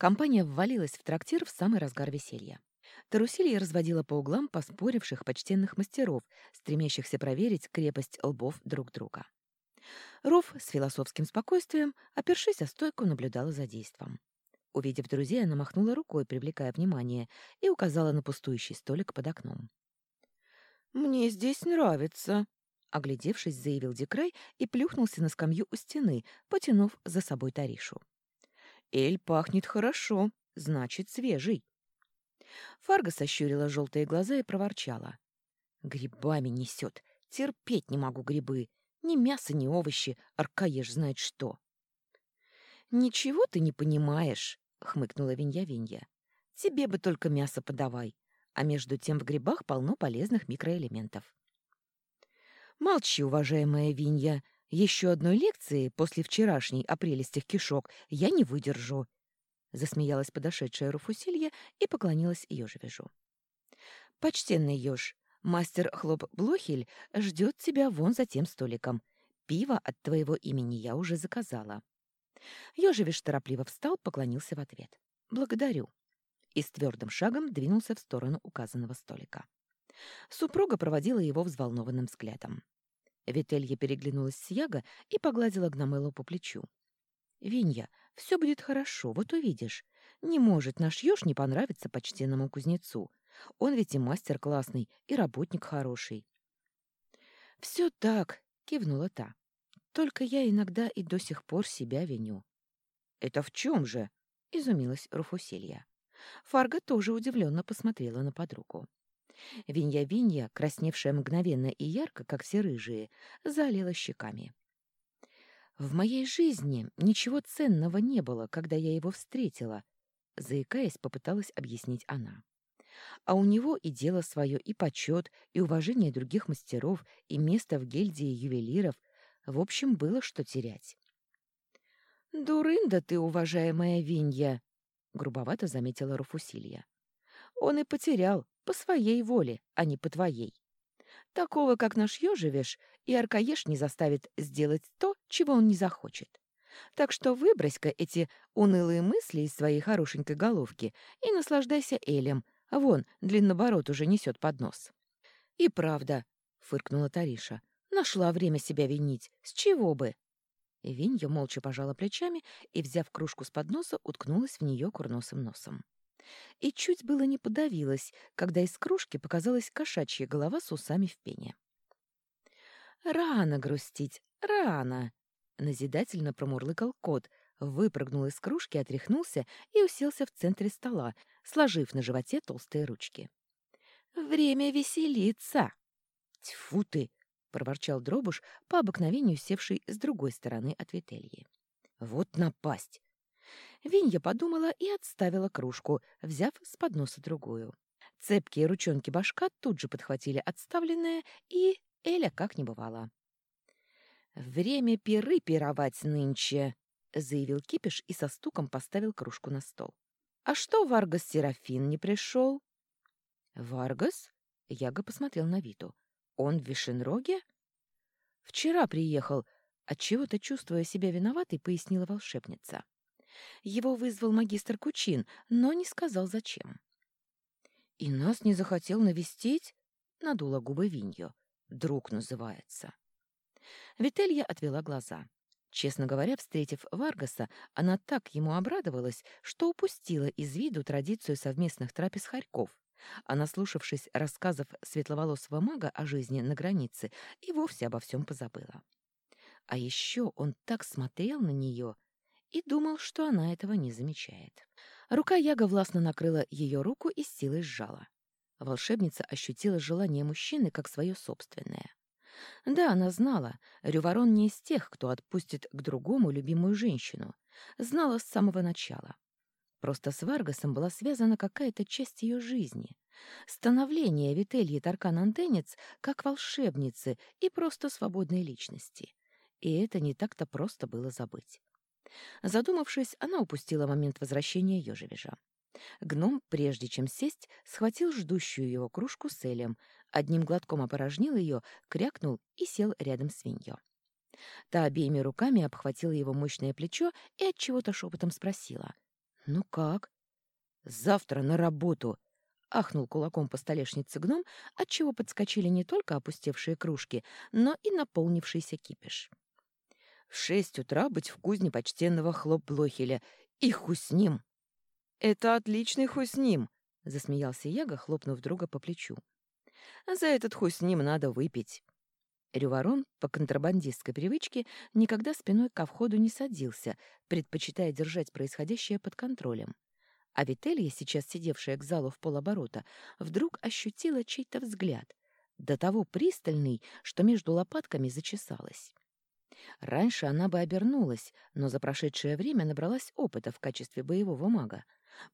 Компания ввалилась в трактир в самый разгар веселья. Тарусилья разводила по углам поспоривших почтенных мастеров, стремящихся проверить крепость лбов друг друга. Ров с философским спокойствием, опершись о стойку, наблюдала за действом. Увидев друзей, она махнула рукой, привлекая внимание, и указала на пустующий столик под окном. «Мне здесь нравится», — оглядевшись, заявил Дикрай и плюхнулся на скамью у стены, потянув за собой Таришу. «Эль пахнет хорошо, значит, свежий». Фарга сощурила желтые глаза и проворчала. «Грибами несет. Терпеть не могу грибы. Ни мясо, ни овощи. Аркаеш знает что». «Ничего ты не понимаешь», — хмыкнула Винья-Винья. «Тебе бы только мясо подавай, а между тем в грибах полно полезных микроэлементов». «Молчи, уважаемая Винья. Еще одной лекции после вчерашней о прелестях кишок я не выдержу», — засмеялась подошедшая Руфусилья и поклонилась ежевежу. «Почтенный еж, мастер Хлоп Блохель ждет тебя вон за тем столиком. Пиво от твоего имени я уже заказала». Ёжевиш торопливо встал, поклонился в ответ. «Благодарю». И с твердым шагом двинулся в сторону указанного столика. Супруга проводила его взволнованным взглядом. Вителья переглянулась с Яго и погладила Гномелу по плечу. «Винья, все будет хорошо, вот увидишь. Не может наш еж не понравиться почтенному кузнецу. Он ведь и мастер классный, и работник хороший». «Все так», — кивнула та. Только я иногда и до сих пор себя виню. «Это в чем же?» — изумилась Руфусилья. Фарга тоже удивленно посмотрела на подругу. Винья-Винья, красневшая мгновенно и ярко, как все рыжие, залила щеками. «В моей жизни ничего ценного не было, когда я его встретила», — заикаясь, попыталась объяснить она. «А у него и дело свое, и почет, и уважение других мастеров, и место в гильдии ювелиров — в общем, было что терять. «Дурында ты, уважаемая Винья!» — грубовато заметила Руфусилья. «Он и потерял по своей воле, а не по твоей. Такого, как наш ежевеш, и Аркаеш не заставит сделать то, чего он не захочет. Так что выбрось-ка эти унылые мысли из своей хорошенькой головки и наслаждайся Элем. Вон, длинноборот уже несет под нос». «И правда», — фыркнула Тариша, Нашла время себя винить. С чего бы? Винья молча пожала плечами и, взяв кружку с подноса, уткнулась в нее курносым носом. И чуть было не подавилась, когда из кружки показалась кошачья голова с усами в пене. «Рано грустить, рано!» — назидательно промурлыкал кот, выпрыгнул из кружки, отряхнулся и уселся в центре стола, сложив на животе толстые ручки. «Время веселиться!» «Тьфу ты!» — проворчал Дробуш, по обыкновению севший с другой стороны от Вительи. «Вот напасть!» Винья подумала и отставила кружку, взяв с подноса другую. Цепкие ручонки башка тут же подхватили отставленное, и Эля как не бывало. «Время пиры пировать нынче!» — заявил Кипиш и со стуком поставил кружку на стол. «А что Варгас Серафин не пришел?» «Варгас?» — Яга посмотрел на Виту. Он в Вишенроге? Вчера приехал, отчего-то чувствуя себя виноватой, пояснила волшебница. Его вызвал магистр Кучин, но не сказал зачем. И нас не захотел навестить? Надула губы Винью. Друг называется. Вителья отвела глаза. Честно говоря, встретив Варгаса, она так ему обрадовалась, что упустила из виду традицию совместных трапез хорьков а наслушавшись рассказов светловолосого мага о жизни на границе, и вовсе обо всем позабыла. А еще он так смотрел на нее и думал, что она этого не замечает. Рука Яга властно накрыла ее руку и с силой сжала. Волшебница ощутила желание мужчины как свое собственное. Да, она знала, Рюворон не из тех, кто отпустит к другому любимую женщину. Знала с самого начала. Просто с Варгасом была связана какая-то часть ее жизни. Становление Вительи Таркан-Антенец как волшебницы и просто свободной личности. И это не так-то просто было забыть. Задумавшись, она упустила момент возвращения Ёжевежа. Гном, прежде чем сесть, схватил ждущую его кружку с элем, одним глотком опорожнил ее, крякнул и сел рядом с Виньё. Та обеими руками обхватила его мощное плечо и от чего то шепотом спросила. «Ну как?» «Завтра на работу!» — ахнул кулаком по столешнице гном, отчего подскочили не только опустевшие кружки, но и наполнившийся кипиш. «В шесть утра быть в кузне почтенного хлоп-блохеля, и хуй с ним!» «Это отличный хуй с ним!» — засмеялся Яга, хлопнув друга по плечу. «За этот хуй с ним надо выпить!» Рюворон, по контрабандистской привычке, никогда спиной ко входу не садился, предпочитая держать происходящее под контролем. А Вителья, сейчас сидевшая к залу в полоборота, вдруг ощутила чей-то взгляд, до того пристальный, что между лопатками зачесалась. Раньше она бы обернулась, но за прошедшее время набралась опыта в качестве боевого мага,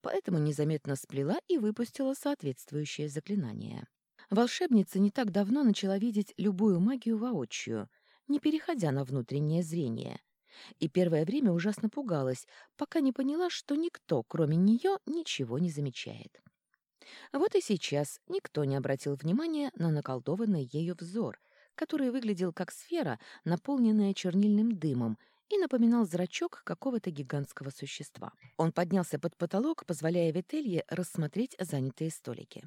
поэтому незаметно сплела и выпустила соответствующее заклинание. Волшебница не так давно начала видеть любую магию воочию, не переходя на внутреннее зрение. И первое время ужасно пугалась, пока не поняла, что никто, кроме нее, ничего не замечает. Вот и сейчас никто не обратил внимания на наколдованный ею взор, который выглядел как сфера, наполненная чернильным дымом, и напоминал зрачок какого-то гигантского существа. Он поднялся под потолок, позволяя Вителье рассмотреть занятые столики.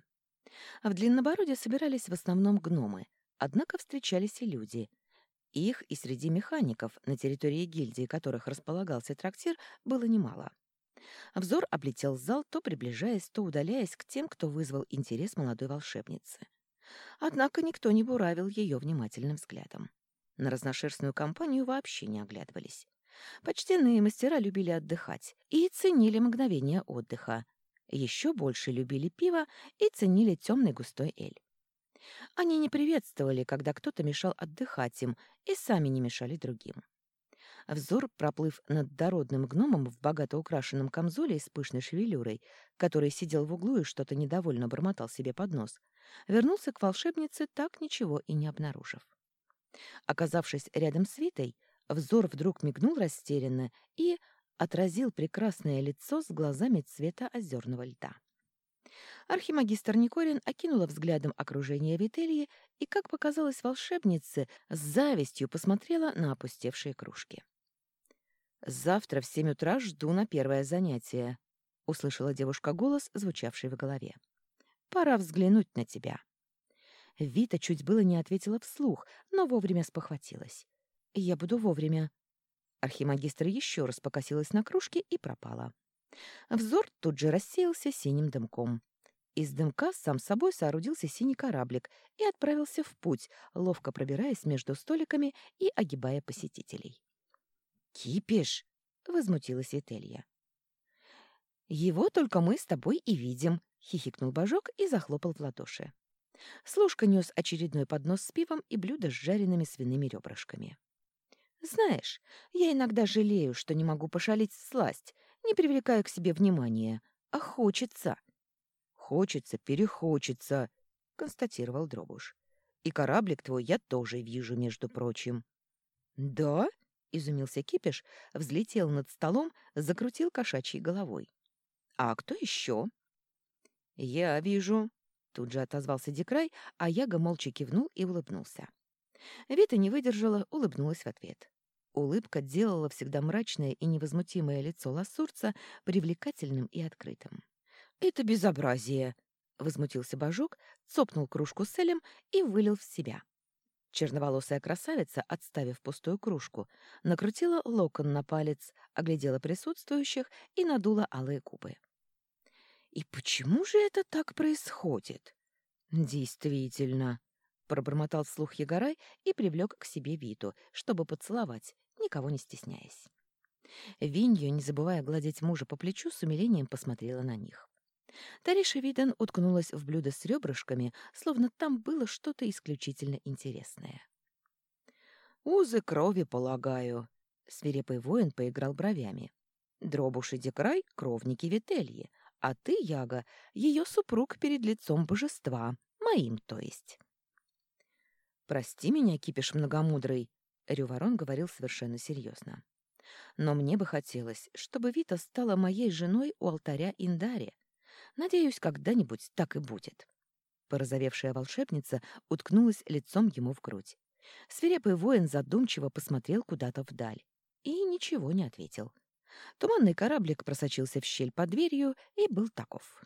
В Длиннобороде собирались в основном гномы, однако встречались и люди. Их и среди механиков, на территории гильдии которых располагался трактир, было немало. Взор облетел зал, то приближаясь, то удаляясь к тем, кто вызвал интерес молодой волшебницы. Однако никто не буравил ее внимательным взглядом. На разношерстную компанию вообще не оглядывались. Почтенные мастера любили отдыхать и ценили мгновение отдыха, еще больше любили пиво и ценили темный густой эль. Они не приветствовали, когда кто-то мешал отдыхать им, и сами не мешали другим. Взор, проплыв над дородным гномом в богато украшенном камзоле с пышной шевелюрой, который сидел в углу и что-то недовольно бормотал себе под нос, вернулся к волшебнице, так ничего и не обнаружив. Оказавшись рядом с Витой, взор вдруг мигнул растерянно и, отразил прекрасное лицо с глазами цвета озерного льда. Архимагистр Никорин окинула взглядом окружение Вительи и, как показалось волшебнице, с завистью посмотрела на опустевшие кружки. «Завтра в семь утра жду на первое занятие», — услышала девушка голос, звучавший в голове. «Пора взглянуть на тебя». Вита чуть было не ответила вслух, но вовремя спохватилась. «Я буду вовремя», Архимагистр еще раз покосилась на кружке и пропала. Взор тут же рассеялся синим дымком. Из дымка сам собой соорудился синий кораблик и отправился в путь, ловко пробираясь между столиками и огибая посетителей. «Кипиш!» — возмутилась Вителья. «Его только мы с тобой и видим», — хихикнул Божок и захлопал в ладоши. Служка нес очередной поднос с пивом и блюдо с жареными свиными ребрышками. Знаешь, я иногда жалею, что не могу пошалить сласть, не привлекая к себе внимания, а хочется. Хочется, перехочется, констатировал Дробуш. И кораблик твой я тоже вижу, между прочим. Да? Изумился Кипиш, взлетел над столом, закрутил кошачьей головой. А кто еще? Я вижу, тут же отозвался Дикрай, а Яга молча кивнул и улыбнулся. Вита не выдержала, улыбнулась в ответ. Улыбка делала всегда мрачное и невозмутимое лицо лассурца привлекательным и открытым. «Это безобразие!» — возмутился Бажук, цопнул кружку с элем и вылил в себя. Черноволосая красавица, отставив пустую кружку, накрутила локон на палец, оглядела присутствующих и надула алые губы. «И почему же это так происходит?» «Действительно», пробормотал вслух Егорай и привлек к себе Виту, чтобы поцеловать, никого не стесняясь. Винью, не забывая гладить мужа по плечу, с умилением посмотрела на них. Виден уткнулась в блюдо с ребрышками, словно там было что-то исключительно интересное. «Узы крови, полагаю», — свирепый воин поиграл бровями. «Дробуш и Декрай — кровники Вительи, а ты, Яга, ее супруг перед лицом божества, моим, то есть». «Прости меня, кипиш многомудрый», — Рюворон говорил совершенно серьезно. «Но мне бы хотелось, чтобы Вита стала моей женой у алтаря Индари. Надеюсь, когда-нибудь так и будет». Порозовевшая волшебница уткнулась лицом ему в грудь. Свирепый воин задумчиво посмотрел куда-то вдаль и ничего не ответил. Туманный кораблик просочился в щель под дверью и был таков.